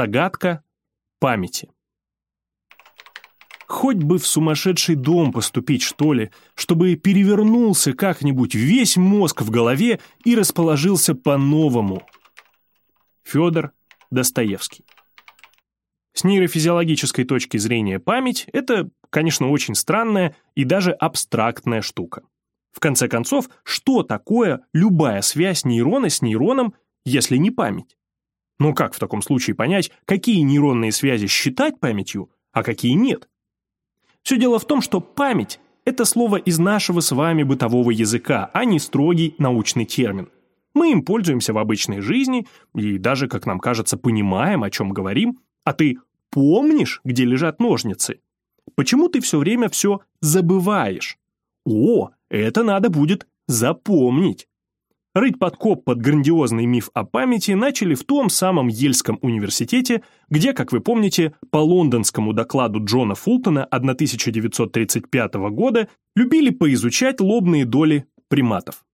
Загадка памяти. Хоть бы в сумасшедший дом поступить, что ли, чтобы перевернулся как-нибудь весь мозг в голове и расположился по-новому. Федор Достоевский. С нейрофизиологической точки зрения память – это, конечно, очень странная и даже абстрактная штука. В конце концов, что такое любая связь нейрона с нейроном, если не память? Ну как в таком случае понять, какие нейронные связи считать памятью, а какие нет? Все дело в том, что память – это слово из нашего с вами бытового языка, а не строгий научный термин. Мы им пользуемся в обычной жизни и даже, как нам кажется, понимаем, о чем говорим, а ты помнишь, где лежат ножницы? Почему ты все время все забываешь? О, это надо будет запомнить. Рыть подкоп под грандиозный миф о памяти начали в том самом Ельском университете, где, как вы помните, по лондонскому докладу Джона Фултона 1935 года любили поизучать лобные доли приматов.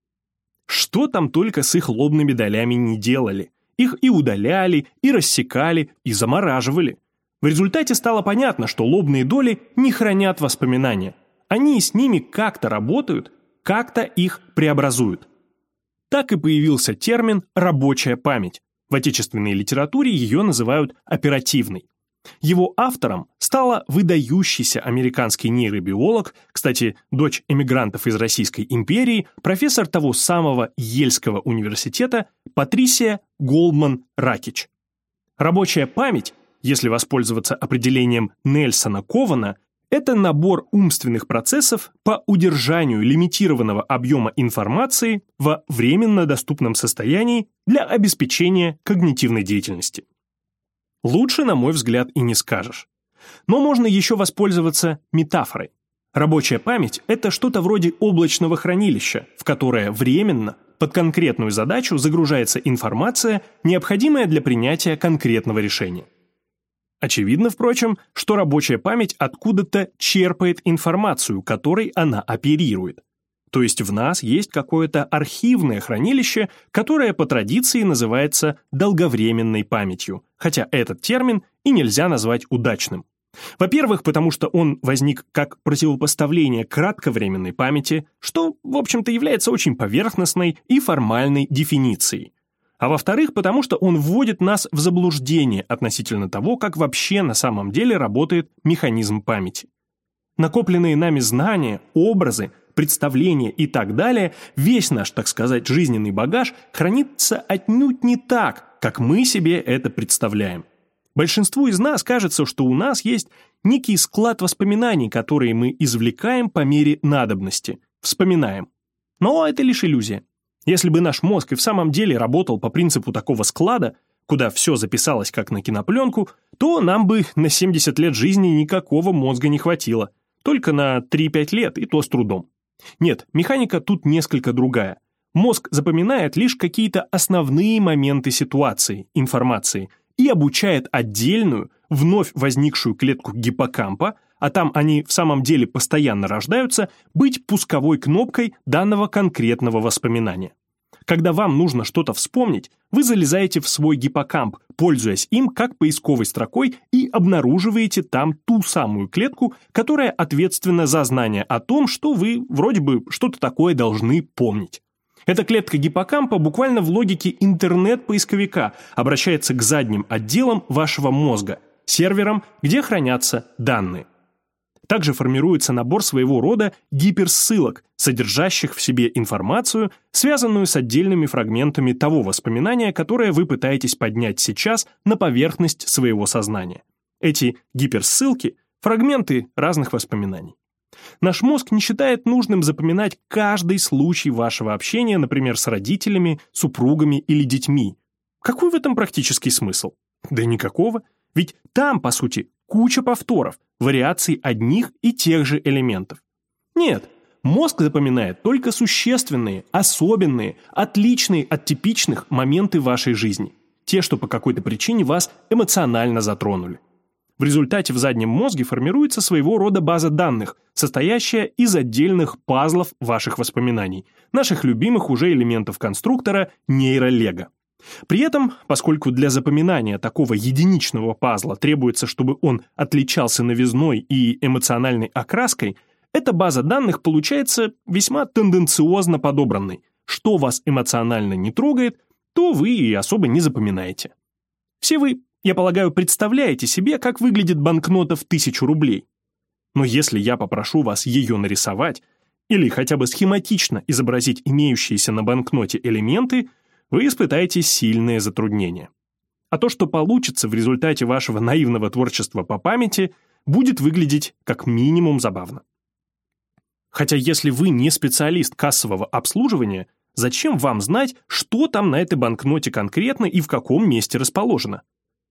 Что там только с их лобными долями не делали. Их и удаляли, и рассекали, и замораживали. В результате стало понятно, что лобные доли не хранят воспоминания. Они с ними как-то работают, как-то их преобразуют. Так и появился термин «рабочая память». В отечественной литературе ее называют оперативной. Его автором стала выдающийся американский нейробиолог, кстати, дочь эмигрантов из Российской империи, профессор того самого Ельского университета Патрисия Голдман Ракич. Рабочая память, если воспользоваться определением Нельсона Кована, это набор умственных процессов по удержанию лимитированного объема информации во временно доступном состоянии для обеспечения когнитивной деятельности. Лучше, на мой взгляд, и не скажешь. Но можно еще воспользоваться метафорой. Рабочая память – это что-то вроде облачного хранилища, в которое временно, под конкретную задачу загружается информация, необходимая для принятия конкретного решения. Очевидно, впрочем, что рабочая память откуда-то черпает информацию, которой она оперирует. То есть в нас есть какое-то архивное хранилище, которое по традиции называется долговременной памятью, хотя этот термин и нельзя назвать удачным. Во-первых, потому что он возник как противопоставление кратковременной памяти, что, в общем-то, является очень поверхностной и формальной дефиницией а во-вторых, потому что он вводит нас в заблуждение относительно того, как вообще на самом деле работает механизм памяти. Накопленные нами знания, образы, представления и так далее, весь наш, так сказать, жизненный багаж хранится отнюдь не так, как мы себе это представляем. Большинству из нас кажется, что у нас есть некий склад воспоминаний, которые мы извлекаем по мере надобности, вспоминаем. Но это лишь иллюзия. Если бы наш мозг и в самом деле работал по принципу такого склада, куда все записалось как на кинопленку, то нам бы на 70 лет жизни никакого мозга не хватило. Только на 3-5 лет, и то с трудом. Нет, механика тут несколько другая. Мозг запоминает лишь какие-то основные моменты ситуации, информации, и обучает отдельную, вновь возникшую клетку гиппокампа, а там они в самом деле постоянно рождаются, быть пусковой кнопкой данного конкретного воспоминания. Когда вам нужно что-то вспомнить, вы залезаете в свой гиппокамп, пользуясь им как поисковой строкой и обнаруживаете там ту самую клетку, которая ответственна за знание о том, что вы вроде бы что-то такое должны помнить. Эта клетка гиппокампа буквально в логике интернет-поисковика обращается к задним отделам вашего мозга, серверам, где хранятся данные. Также формируется набор своего рода гиперссылок, содержащих в себе информацию, связанную с отдельными фрагментами того воспоминания, которое вы пытаетесь поднять сейчас на поверхность своего сознания. Эти гиперссылки – фрагменты разных воспоминаний. Наш мозг не считает нужным запоминать каждый случай вашего общения, например, с родителями, супругами или детьми. Какой в этом практический смысл? Да никакого. Ведь там, по сути, куча повторов, вариаций одних и тех же элементов. Нет, мозг запоминает только существенные, особенные, отличные от типичных моменты вашей жизни. Те, что по какой-то причине вас эмоционально затронули. В результате в заднем мозге формируется своего рода база данных, состоящая из отдельных пазлов ваших воспоминаний, наших любимых уже элементов конструктора нейролего. При этом, поскольку для запоминания такого единичного пазла требуется, чтобы он отличался новизной и эмоциональной окраской, эта база данных получается весьма тенденциозно подобранной. Что вас эмоционально не трогает, то вы и особо не запоминаете. Все вы, я полагаю, представляете себе, как выглядит банкнота в тысячу рублей. Но если я попрошу вас ее нарисовать, или хотя бы схематично изобразить имеющиеся на банкноте элементы – вы испытаете сильные затруднения. А то, что получится в результате вашего наивного творчества по памяти, будет выглядеть как минимум забавно. Хотя если вы не специалист кассового обслуживания, зачем вам знать, что там на этой банкноте конкретно и в каком месте расположено?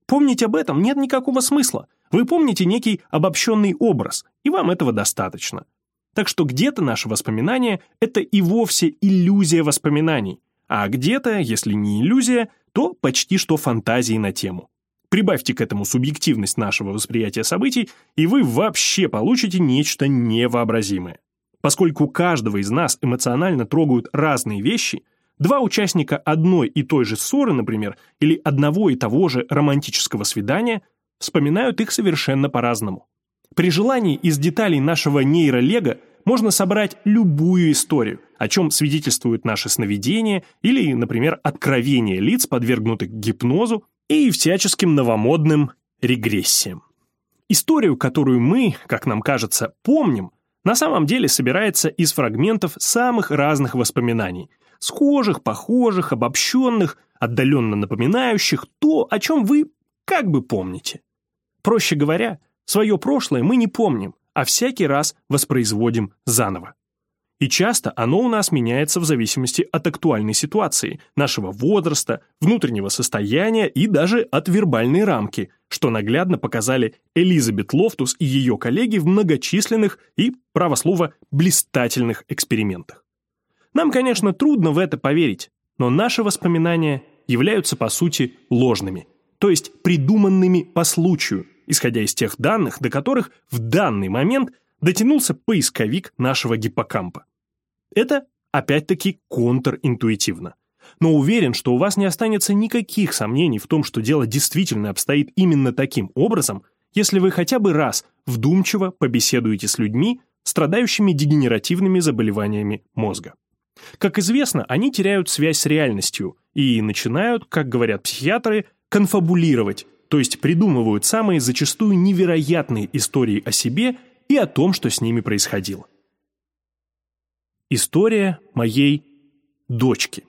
Помнить об этом нет никакого смысла. Вы помните некий обобщенный образ, и вам этого достаточно. Так что где-то наше воспоминание – это и вовсе иллюзия воспоминаний, а где-то, если не иллюзия, то почти что фантазии на тему. Прибавьте к этому субъективность нашего восприятия событий, и вы вообще получите нечто невообразимое. Поскольку каждого из нас эмоционально трогают разные вещи, два участника одной и той же ссоры, например, или одного и того же романтического свидания, вспоминают их совершенно по-разному. При желании из деталей нашего нейролега можно собрать любую историю, о чем свидетельствуют наши сновидения или, например, откровения лиц, подвергнутых гипнозу и всяческим новомодным регрессиям. Историю, которую мы, как нам кажется, помним, на самом деле собирается из фрагментов самых разных воспоминаний, схожих, похожих, обобщенных, отдаленно напоминающих то, о чем вы как бы помните. Проще говоря, свое прошлое мы не помним, а всякий раз воспроизводим заново. И часто оно у нас меняется в зависимости от актуальной ситуации, нашего возраста, внутреннего состояния и даже от вербальной рамки, что наглядно показали Элизабет Лофтус и ее коллеги в многочисленных и, право слово, блистательных экспериментах. Нам, конечно, трудно в это поверить, но наши воспоминания являются, по сути, ложными, то есть придуманными по случаю, исходя из тех данных, до которых в данный момент дотянулся поисковик нашего гиппокампа. Это, опять-таки, контринтуитивно. Но уверен, что у вас не останется никаких сомнений в том, что дело действительно обстоит именно таким образом, если вы хотя бы раз вдумчиво побеседуете с людьми, страдающими дегенеративными заболеваниями мозга. Как известно, они теряют связь с реальностью и начинают, как говорят психиатры, конфабулировать, то есть придумывают самые зачастую невероятные истории о себе и о том, что с ними происходило. История моей дочки.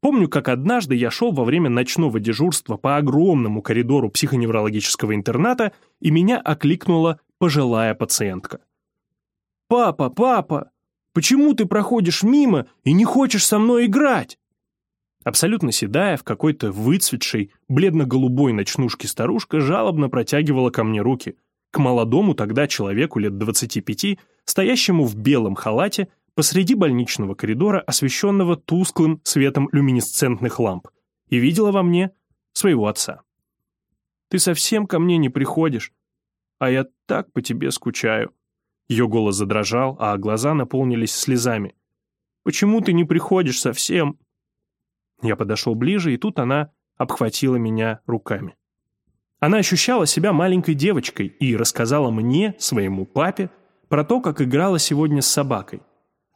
Помню, как однажды я шел во время ночного дежурства по огромному коридору психоневрологического интерната, и меня окликнула пожилая пациентка. «Папа, папа, почему ты проходишь мимо и не хочешь со мной играть?» Абсолютно седая, в какой-то выцветшей, бледно-голубой ночнушке старушка жалобно протягивала ко мне руки, к молодому тогда человеку лет 25, стоящему в белом халате посреди больничного коридора, освещенного тусклым светом люминесцентных ламп, и видела во мне своего отца. «Ты совсем ко мне не приходишь, а я так по тебе скучаю». Ее голос задрожал, а глаза наполнились слезами. «Почему ты не приходишь совсем?» Я подошел ближе, и тут она обхватила меня руками. Она ощущала себя маленькой девочкой и рассказала мне, своему папе, про то, как играла сегодня с собакой.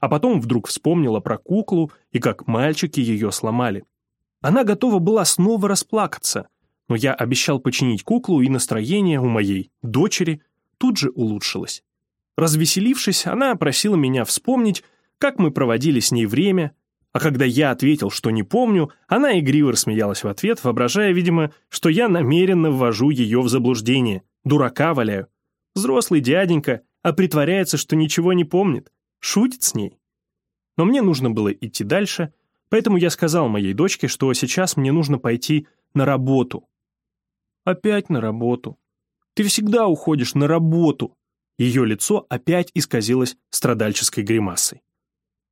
А потом вдруг вспомнила про куклу и как мальчики ее сломали. Она готова была снова расплакаться, но я обещал починить куклу, и настроение у моей дочери тут же улучшилось. Развеселившись, она просила меня вспомнить, как мы проводили с ней время, а когда я ответил, что не помню, она игриво рассмеялась в ответ, воображая, видимо, что я намеренно ввожу ее в заблуждение. Дурака валяю. Взрослый дяденька, а притворяется, что ничего не помнит. Шутит с ней. Но мне нужно было идти дальше, поэтому я сказал моей дочке, что сейчас мне нужно пойти на работу. Опять на работу. Ты всегда уходишь на работу. Ее лицо опять исказилось страдальческой гримасой.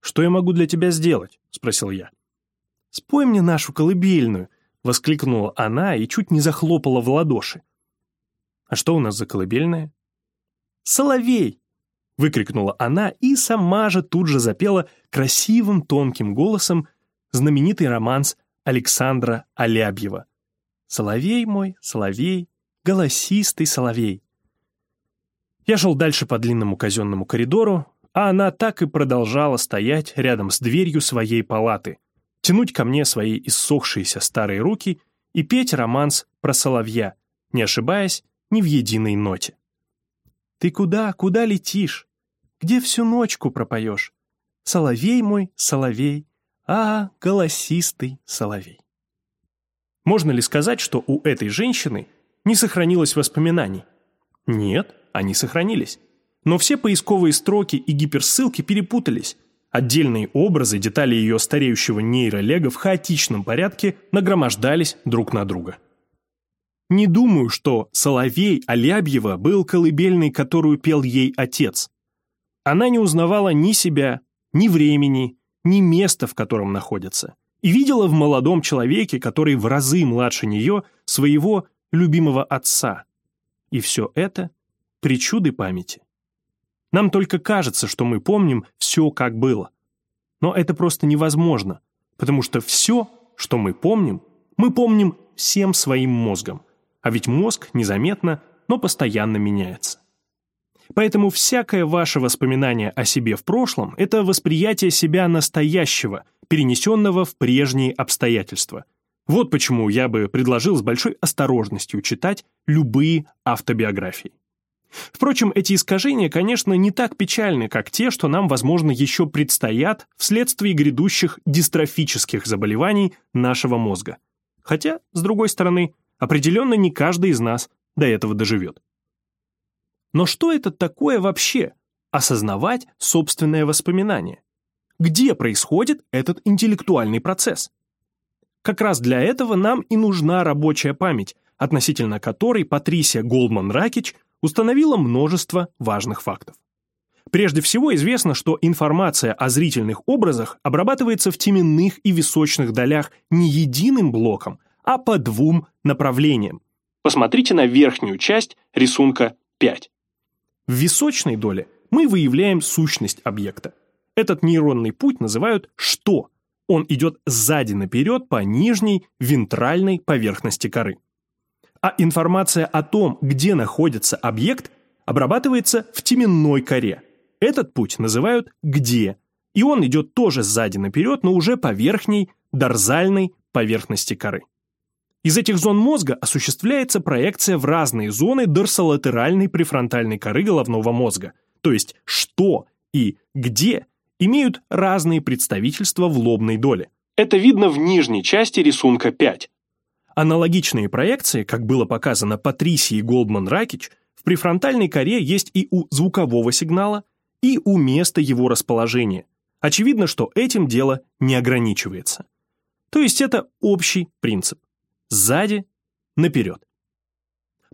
«Что я могу для тебя сделать?» — спросил я. «Спой мне нашу колыбельную», — воскликнула она и чуть не захлопала в ладоши. «А что у нас за колыбельная?» «Соловей!» — выкрикнула она и сама же тут же запела красивым тонким голосом знаменитый романс Александра Алябьева. «Соловей мой, соловей, голосистый соловей». Я шел дальше по длинному казенному коридору, а она так и продолжала стоять рядом с дверью своей палаты, тянуть ко мне свои иссохшиеся старые руки и петь романс про соловья, не ошибаясь ни в единой ноте. «Ты куда, куда летишь? Где всю ночку пропоешь? Соловей мой, соловей, а, голосистый соловей». Можно ли сказать, что у этой женщины не сохранилось воспоминаний? Нет, они сохранились. Но все поисковые строки и гиперссылки перепутались. Отдельные образы, детали ее стареющего нейролега в хаотичном порядке нагромождались друг на друга. Не думаю, что Соловей Алябьева был колыбельной, которую пел ей отец. Она не узнавала ни себя, ни времени, ни места, в котором находится, и видела в молодом человеке, который в разы младше нее, своего любимого отца. И все это – причуды памяти. Нам только кажется, что мы помним все, как было. Но это просто невозможно, потому что все, что мы помним, мы помним всем своим мозгом. А ведь мозг незаметно, но постоянно меняется. Поэтому всякое ваше воспоминание о себе в прошлом – это восприятие себя настоящего, перенесенного в прежние обстоятельства. Вот почему я бы предложил с большой осторожностью читать любые автобиографии. Впрочем, эти искажения, конечно, не так печальны, как те, что нам, возможно, еще предстоят вследствие грядущих дистрофических заболеваний нашего мозга. Хотя, с другой стороны, определенно не каждый из нас до этого доживет. Но что это такое вообще? Осознавать собственное воспоминание. Где происходит этот интеллектуальный процесс? Как раз для этого нам и нужна рабочая память, относительно которой Патрисия Голдман-Ракич установила множество важных фактов. Прежде всего известно, что информация о зрительных образах обрабатывается в теменных и височных долях не единым блоком, а по двум направлениям. Посмотрите на верхнюю часть рисунка 5. В височной доле мы выявляем сущность объекта. Этот нейронный путь называют «что». Он идет сзади наперед по нижней вентральной поверхности коры а информация о том, где находится объект, обрабатывается в теменной коре. Этот путь называют «где», и он идет тоже сзади наперед, но уже по верхней, дорзальной поверхности коры. Из этих зон мозга осуществляется проекция в разные зоны дорсолатеральной префронтальной коры головного мозга, то есть что и где имеют разные представительства в лобной доле. Это видно в нижней части рисунка 5. Аналогичные проекции, как было показано Патрисией Голдман-Ракич, в префронтальной коре есть и у звукового сигнала, и у места его расположения. Очевидно, что этим дело не ограничивается. То есть это общий принцип. Сзади, наперед.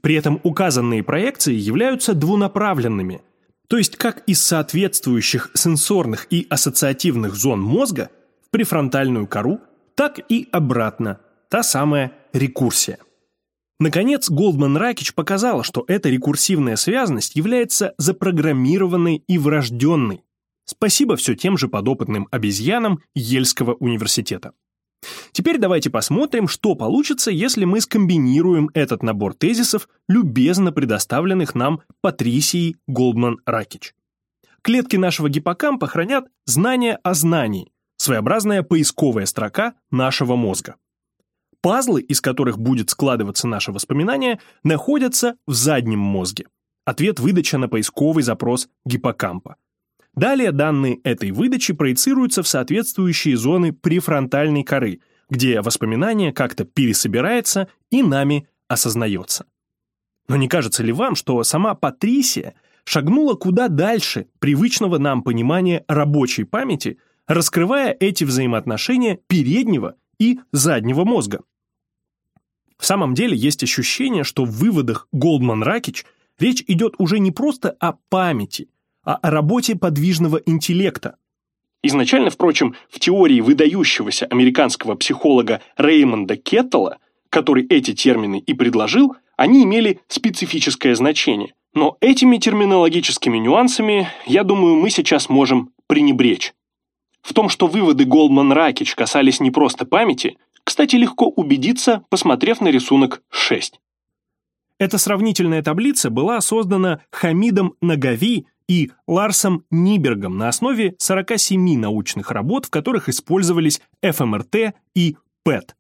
При этом указанные проекции являются двунаправленными, то есть как из соответствующих сенсорных и ассоциативных зон мозга в префронтальную кору, так и обратно, та самая рекурсия. Наконец, Голдман Ракич показала, что эта рекурсивная связанность является запрограммированной и врожденной. Спасибо все тем же подопытным обезьянам Ельского университета. Теперь давайте посмотрим, что получится, если мы скомбинируем этот набор тезисов, любезно предоставленных нам Патрисией Голдман Ракич. Клетки нашего гиппокампа хранят знания о знании, своеобразная поисковая строка нашего мозга. Пазлы, из которых будет складываться наше воспоминание, находятся в заднем мозге. Ответ выдача на поисковый запрос гиппокампа. Далее данные этой выдачи проецируются в соответствующие зоны префронтальной коры, где воспоминание как-то пересобирается и нами осознается. Но не кажется ли вам, что сама Патрисия шагнула куда дальше привычного нам понимания рабочей памяти, раскрывая эти взаимоотношения переднего и заднего мозга? В самом деле есть ощущение, что в выводах Голдман-Ракич речь идет уже не просто о памяти, а о работе подвижного интеллекта. Изначально, впрочем, в теории выдающегося американского психолога Реймонда Кеттела, который эти термины и предложил, они имели специфическое значение. Но этими терминологическими нюансами, я думаю, мы сейчас можем пренебречь. В том, что выводы Голдман-Ракич касались не просто памяти, Кстати, легко убедиться, посмотрев на рисунок 6. Эта сравнительная таблица была создана Хамидом Нагави и Ларсом Нибергом на основе 47 научных работ, в которых использовались ФМРТ и ПЭТ.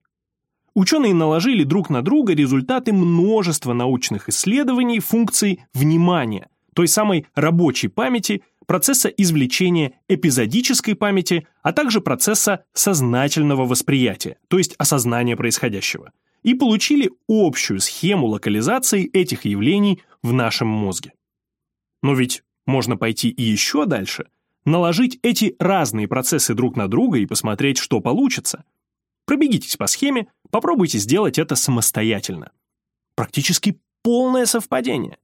Ученые наложили друг на друга результаты множества научных исследований функций внимания, той самой рабочей памяти, процесса извлечения эпизодической памяти, а также процесса сознательного восприятия, то есть осознания происходящего, и получили общую схему локализации этих явлений в нашем мозге. Но ведь можно пойти и еще дальше, наложить эти разные процессы друг на друга и посмотреть, что получится. Пробегитесь по схеме, попробуйте сделать это самостоятельно. Практически полное совпадение.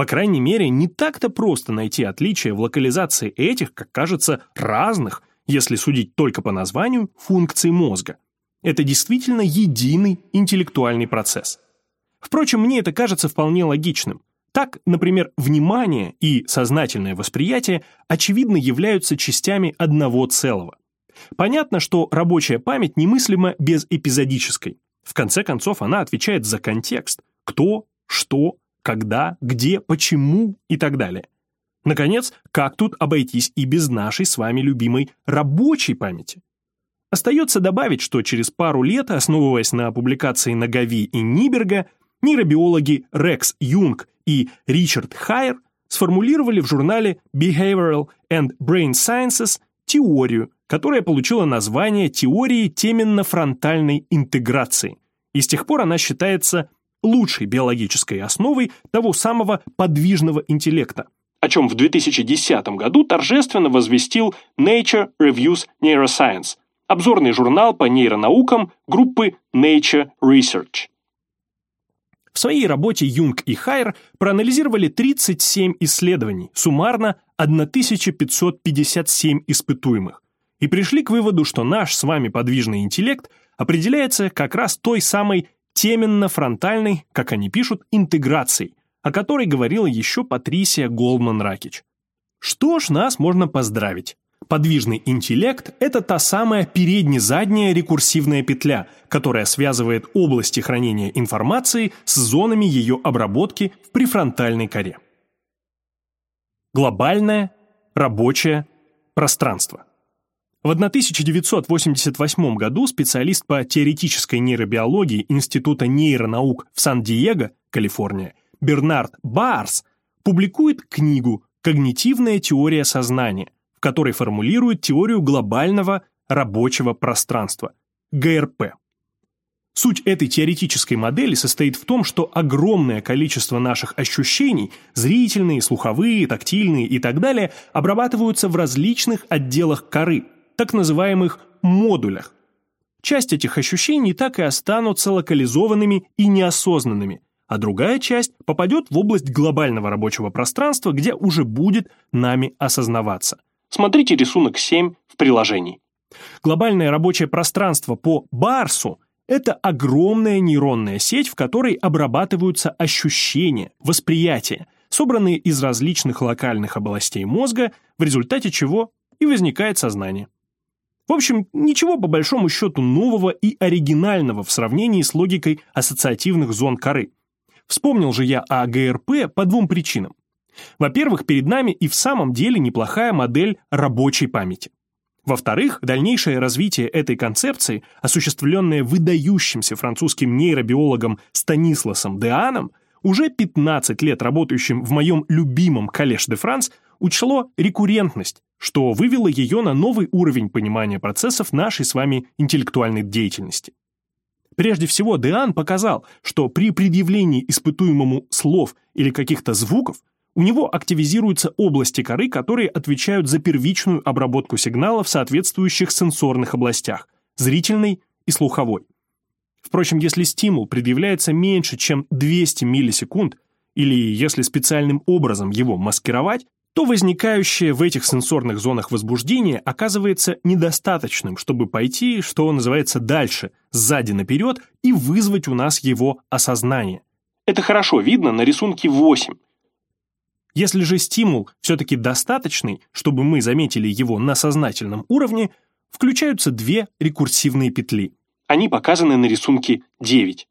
По крайней мере, не так-то просто найти отличия в локализации этих, как кажется, разных, если судить только по названию, функций мозга. Это действительно единый интеллектуальный процесс. Впрочем, мне это кажется вполне логичным. Так, например, внимание и сознательное восприятие очевидно являются частями одного целого. Понятно, что рабочая память немыслима без эпизодической. В конце концов, она отвечает за контекст. Кто, что, когда, где, почему и так далее. Наконец, как тут обойтись и без нашей с вами любимой рабочей памяти? Остается добавить, что через пару лет, основываясь на публикации Нагави и Ниберга, нейробиологи Рекс Юнг и Ричард Хайер сформулировали в журнале Behavioral and Brain Sciences теорию, которая получила название теории теменно-фронтальной интеграции. И с тех пор она считается лучшей биологической основой того самого подвижного интеллекта, о чем в 2010 году торжественно возвестил Nature Reviews Neuroscience, обзорный журнал по нейронаукам группы Nature Research. В своей работе Юнг и Хайер проанализировали 37 исследований, суммарно 1557 испытуемых, и пришли к выводу, что наш с вами подвижный интеллект определяется как раз той самой теменно-фронтальной, как они пишут, интеграцией, о которой говорила еще Патрисия Голдман-Ракич. Что ж, нас можно поздравить. Подвижный интеллект – это та самая передне-задняя рекурсивная петля, которая связывает области хранения информации с зонами ее обработки в префронтальной коре. Глобальное, рабочее, пространство. В 1988 году специалист по теоретической нейробиологии Института нейронаук в Сан-Диего, Калифорния, Бернард Барс публикует книгу «Когнитивная теория сознания», в которой формулирует теорию глобального рабочего пространства – ГРП. Суть этой теоретической модели состоит в том, что огромное количество наших ощущений, зрительные, слуховые, тактильные и так далее, обрабатываются в различных отделах коры – так называемых модулях. Часть этих ощущений так и останутся локализованными и неосознанными, а другая часть попадет в область глобального рабочего пространства, где уже будет нами осознаваться. Смотрите рисунок 7 в приложении. Глобальное рабочее пространство по Барсу – это огромная нейронная сеть, в которой обрабатываются ощущения, восприятия, собранные из различных локальных областей мозга, в результате чего и возникает сознание. В общем, ничего по большому счету нового и оригинального в сравнении с логикой ассоциативных зон коры. Вспомнил же я о ГРП по двум причинам. Во-первых, перед нами и в самом деле неплохая модель рабочей памяти. Во-вторых, дальнейшее развитие этой концепции, осуществленное выдающимся французским нейробиологом Станисласом Деаном, уже 15 лет работающим в моем любимом Коллеж де Франс, учло рекуррентность, что вывело ее на новый уровень понимания процессов нашей с вами интеллектуальной деятельности. Прежде всего, Деан показал, что при предъявлении испытуемому слов или каких-то звуков у него активизируются области коры, которые отвечают за первичную обработку сигнала в соответствующих сенсорных областях – зрительной и слуховой. Впрочем, если стимул предъявляется меньше, чем 200 миллисекунд, или если специальным образом его маскировать, то возникающее в этих сенсорных зонах возбуждение оказывается недостаточным, чтобы пойти, что называется, дальше, сзади наперед, и вызвать у нас его осознание. Это хорошо видно на рисунке 8. Если же стимул все-таки достаточный, чтобы мы заметили его на сознательном уровне, включаются две рекурсивные петли. Они показаны на рисунке 9.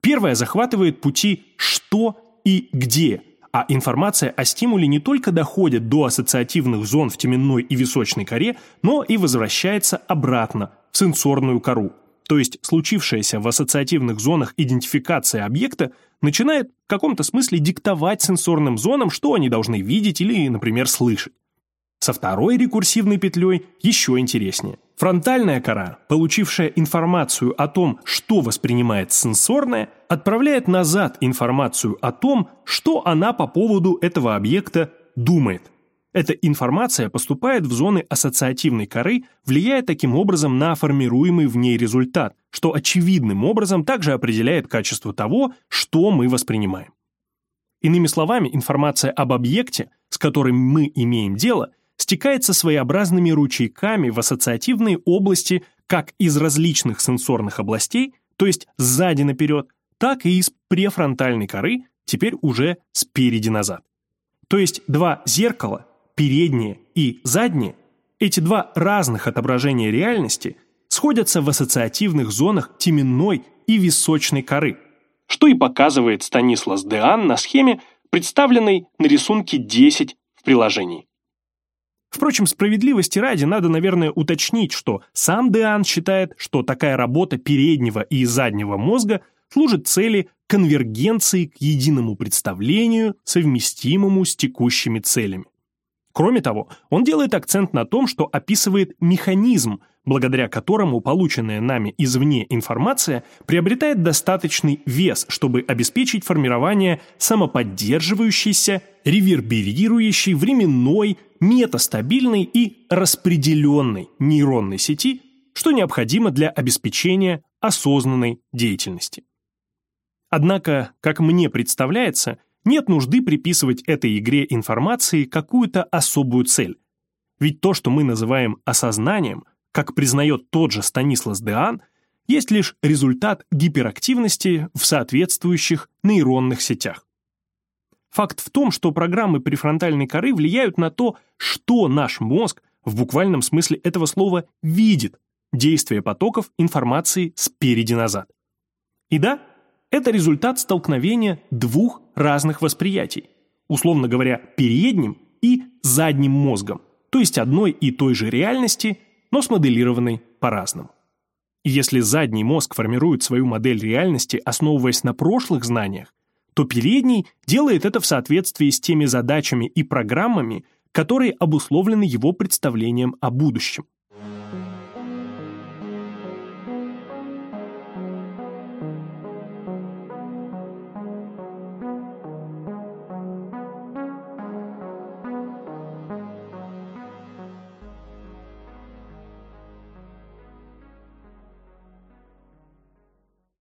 Первая захватывает пути «что» и «где», а информация о стимуле не только доходит до ассоциативных зон в теменной и височной коре, но и возвращается обратно в сенсорную кору. То есть случившаяся в ассоциативных зонах идентификация объекта начинает в каком-то смысле диктовать сенсорным зонам, что они должны видеть или, например, слышать. Со второй рекурсивной петлей еще интереснее. Фронтальная кора, получившая информацию о том, что воспринимает сенсорная, отправляет назад информацию о том, что она по поводу этого объекта думает. Эта информация поступает в зоны ассоциативной коры, влияя таким образом на формируемый в ней результат, что очевидным образом также определяет качество того, что мы воспринимаем. Иными словами, информация об объекте, с которым мы имеем дело, стекается своеобразными ручейками в ассоциативные области как из различных сенсорных областей, то есть сзади наперед, так и из префронтальной коры, теперь уже спереди назад. То есть два зеркала переднее и заднее, эти два разных отображения реальности сходятся в ассоциативных зонах теменной и височной коры, что и показывает Станислас Деан на схеме, представленной на рисунке 10 в приложении. Впрочем, справедливости ради надо, наверное, уточнить, что сам Деан считает, что такая работа переднего и заднего мозга служит цели конвергенции к единому представлению, совместимому с текущими целями. Кроме того, он делает акцент на том, что описывает механизм, благодаря которому полученная нами извне информация приобретает достаточный вес, чтобы обеспечить формирование самоподдерживающейся, реверберирующей, временной, метастабильной и распределенной нейронной сети, что необходимо для обеспечения осознанной деятельности. Однако, как мне представляется, нет нужды приписывать этой игре информации какую-то особую цель. Ведь то, что мы называем осознанием, как признает тот же Станислас Деан, есть лишь результат гиперактивности в соответствующих нейронных сетях. Факт в том, что программы префронтальной коры влияют на то, что наш мозг, в буквальном смысле этого слова, видит, действие потоков информации спереди назад. И да, это результат столкновения двух разных восприятий, условно говоря, передним и задним мозгом, то есть одной и той же реальности, но смоделированной по-разному. Если задний мозг формирует свою модель реальности, основываясь на прошлых знаниях, то передний делает это в соответствии с теми задачами и программами, которые обусловлены его представлением о будущем.